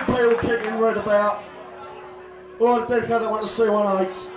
people kicking read about. Well, I dedicate that want to C18.